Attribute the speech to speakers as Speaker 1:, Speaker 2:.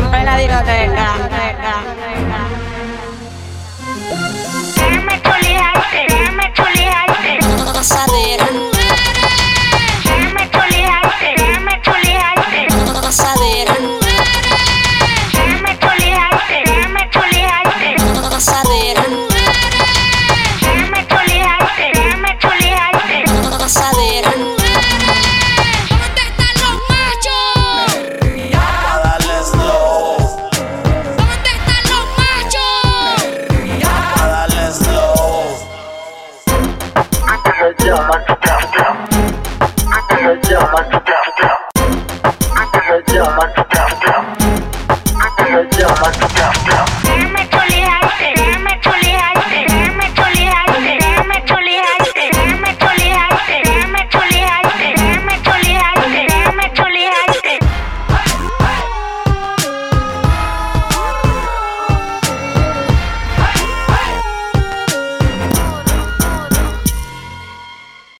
Speaker 1: rompe la discoteca. Déjame chulearte, déjame chulearte. Vas a ver. I'm Damn it,